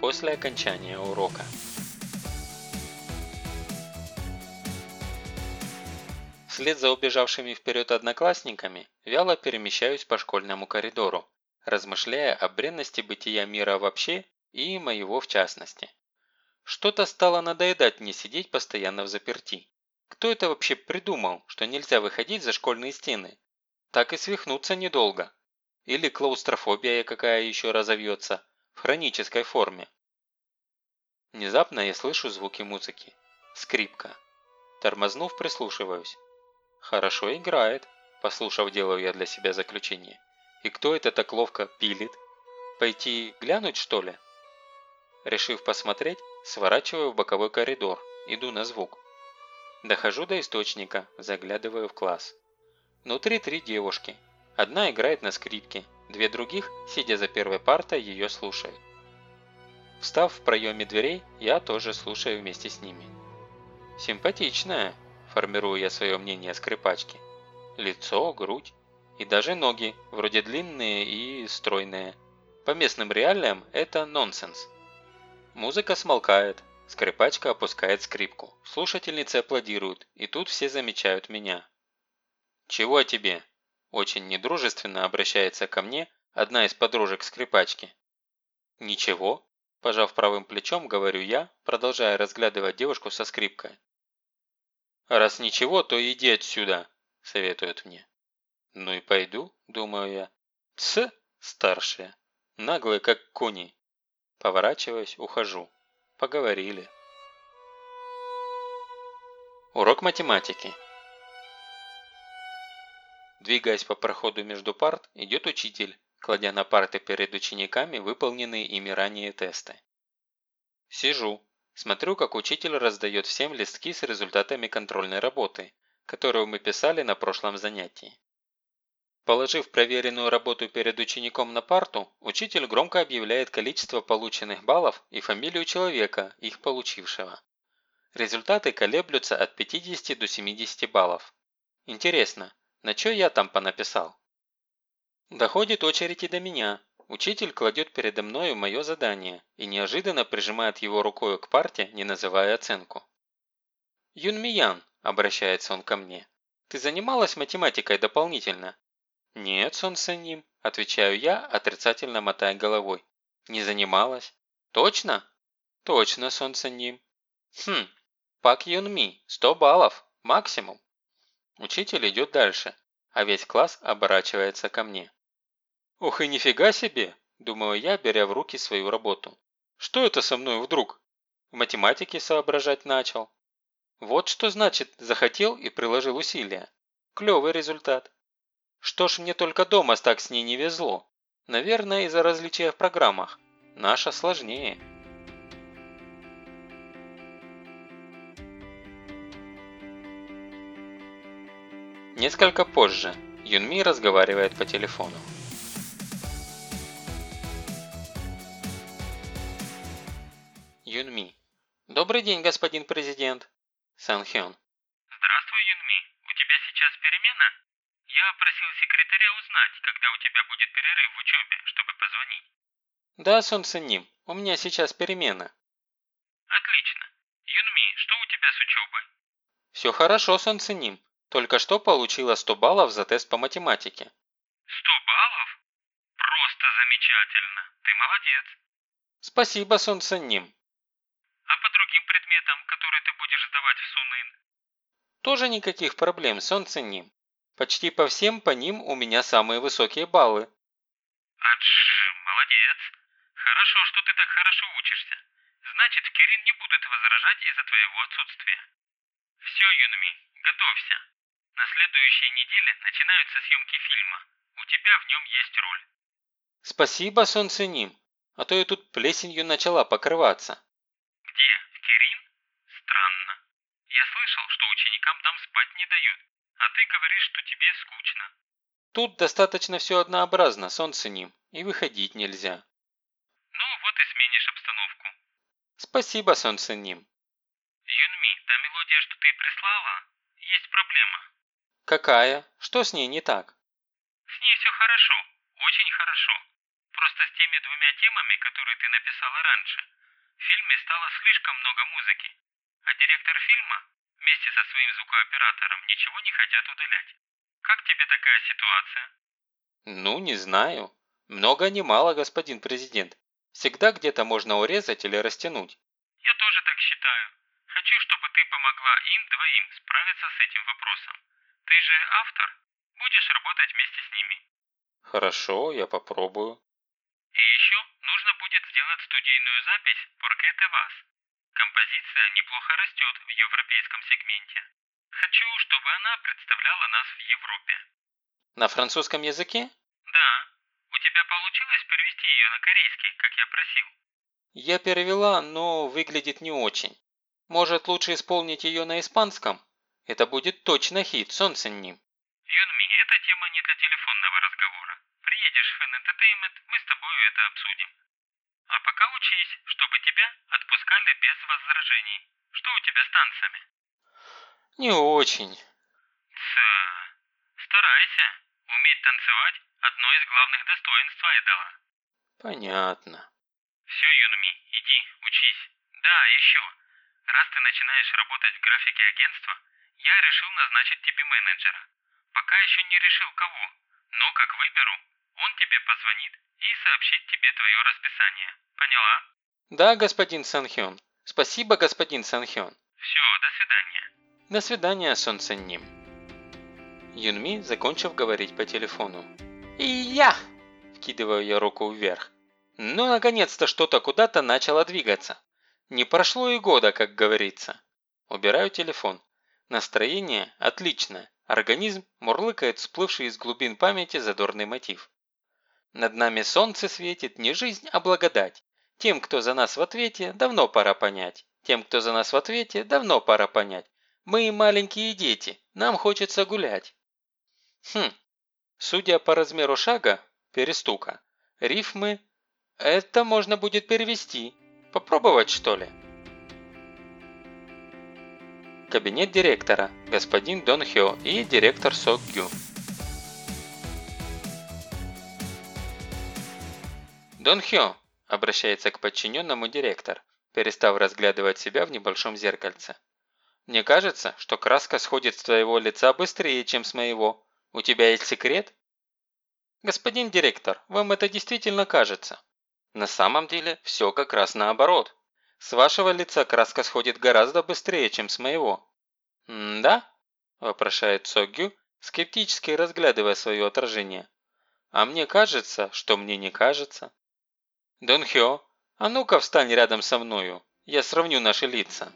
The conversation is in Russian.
после окончания урока. Вслед за убежавшими вперед одноклассниками вяло перемещаюсь по школьному коридору, размышляя о бренности бытия мира вообще и моего в частности. Что-то стало надоедать мне сидеть постоянно в заперти. Кто это вообще придумал, что нельзя выходить за школьные стены? Так и свихнуться недолго. Или клаустрофобия какая еще разовьется, в хронической форме. Внезапно я слышу звуки музыки. Скрипка. Тормознув, прислушиваюсь. Хорошо играет, послушав, делаю я для себя заключение. И кто это так ловко пилит? Пойти глянуть, что ли? Решив посмотреть, сворачиваю в боковой коридор, иду на звук. Дохожу до источника, заглядываю в класс. Внутри три девушки. Одна играет на скрипке, две других, сидя за первой партой, ее слушают. Встав в проеме дверей, я тоже слушаю вместе с ними. Симпатичная, формирую я свое мнение о скрипачке. Лицо, грудь и даже ноги, вроде длинные и стройные. По местным реалиям это нонсенс. Музыка смолкает, скрипачка опускает скрипку, слушательницы аплодируют, и тут все замечают меня. «Чего тебе?» Очень недружественно обращается ко мне одна из подружек скрипачки. «Ничего», – пожав правым плечом, говорю я, продолжая разглядывать девушку со скрипкой. «Раз ничего, то иди отсюда», – советует мне. «Ну и пойду», – думаю я. «Тс, старшие, наглые как кони». Поворачиваюсь, ухожу. Поговорили. Урок математики. Двигаясь по проходу между парт, идет учитель, кладя на парты перед учениками выполненные ими ранее тесты. Сижу, смотрю, как учитель раздает всем листки с результатами контрольной работы, которую мы писали на прошлом занятии. Положив проверенную работу перед учеником на парту, учитель громко объявляет количество полученных баллов и фамилию человека, их получившего. Результаты колеблются от 50 до 70 баллов. Интересно, на что я там понаписал? Доходит очередь и до меня. Учитель кладет передо мною мое задание и неожиданно прижимает его рукой к парте, не называя оценку. «Юнмиян», – обращается он ко мне, – «ты занималась математикой дополнительно?» «Нет, Сонсеним», – отвечаю я, отрицательно мотая головой. «Не занималась?» «Точно?» «Точно, Сонсеним». «Хм, Пак Юнми, 100 баллов, максимум». Учитель идет дальше, а весь класс оборачивается ко мне. «Ух и нифига себе!» – думаю я, беря в руки свою работу. «Что это со мной вдруг?» В математике соображать начал. Вот что значит захотел и приложил усилия. Клевый результат. Что ж мне только дома так с ней не везло? Наверное, из-за различия в программах. Наша сложнее. Несколько позже Юнми разговаривает по телефону. Юнми. Добрый день, господин президент. Санхён. Здравствуй, Юнми. У тебя сейчас перемена? Я просил секретаря узнать, когда у тебя будет перерыв в учебе, чтобы позвонить. Да, солнце ним. У меня сейчас перемена. Отлично. Юнми, что у тебя с учебой? Все хорошо, солнце ним. Только что получила 100 баллов за тест по математике. 100 баллов? Просто замечательно. Ты молодец. Спасибо, солнце ним. А по другим предметам, которые ты будешь сдавать в Сунын? Тоже никаких проблем, солнце ним. Почти по всем по ним у меня самые высокие баллы. Адж, молодец. Хорошо, что ты так хорошо учишься. Значит, Кирин не будет возражать из-за твоего отсутствия. Все, Юнми, готовься. На следующей неделе начинаются съемки фильма. У тебя в нем есть роль. Спасибо, солнце ним. А то я тут плесенью начала покрываться. Где? В Кирин? Странно. Я слышал, что ученикам там спать не дают. А ты говоришь, что тебе скучно. Тут достаточно все однообразно, солнце ним, и выходить нельзя. Ну вот и сменишь обстановку. Спасибо, солнце ним. Юнми, та мелодия, что ты прислала, есть проблема. Какая? Что с ней не так? С ней все хорошо, очень хорошо. Просто с теми двумя темами которые ты написала раньше. В фильме стало слишком много музыки, а директор фильма вместе со своим звукооператором ничего не хотят удалять. Как тебе такая ситуация? Ну, не знаю. Много не мало, господин президент. Всегда где-то можно урезать или растянуть. Я тоже так считаю. Хочу, чтобы ты помогла им двоим справиться с этим вопросом. Ты же автор. Будешь работать вместе с ними. Хорошо, я попробую. И еще нужно будет сделать студийную запись «Porque te vas». Композиция неплохо растет в европейском сегменте. Хочу, чтобы она представляла нас в Европе. На французском языке? Да. У тебя получилось перевести ее на корейский, как я просил? Я перевела, но выглядит не очень. Может, лучше исполнить ее на испанском? Это будет точно хит, солнце ним. Юнми, эта тема не для телефонного разговора. Приедешь в Fan Entertainment, мы с тобой это обсудим. А пока учись, чтобы тебя отпускали без возражений. Что у тебя с танцами? Не очень. Ц... Старайся. Уметь танцевать – одно из главных достоинств айдола. Понятно. Все, Юнми, иди, учись. Да, еще. Раз ты начинаешь работать в графике агентства, я решил назначить тебе менеджера. Пока еще не решил кого, но как выберу, он тебе позвонит и сообщит тебе твое расписание. Поняла? Да, господин Санхён. Спасибо, господин Санхён. Все, до свидания. До свидания, солнце ним. Юнми, закончив говорить по телефону. И я! Вкидываю я руку вверх. Ну, наконец-то что-то куда-то начало двигаться. Не прошло и года, как говорится. Убираю телефон. Настроение отличное. Организм мурлыкает всплывший из глубин памяти задорный мотив. Над нами солнце светит не жизнь, а благодать. Тем, кто за нас в ответе, давно пора понять. Тем, кто за нас в ответе, давно пора понять. Мы маленькие дети, нам хочется гулять. Хм, судя по размеру шага, перестука, рифмы, это можно будет перевести. Попробовать, что ли? Кабинет директора, господин Дон Хё и директор Сок Гю. Дон Хё, обращается к подчиненному директор, перестав разглядывать себя в небольшом зеркальце. Мне кажется, что краска сходит с твоего лица быстрее, чем с моего. У тебя есть секрет? Господин директор, вам это действительно кажется? На самом деле, все как раз наоборот. С вашего лица краска сходит гораздо быстрее, чем с моего. «Да?» – вопрошает Согю, скептически разглядывая свое отражение. «А мне кажется, что мне не кажется». «Дон Хё, а ну-ка встань рядом со мною, я сравню наши лица».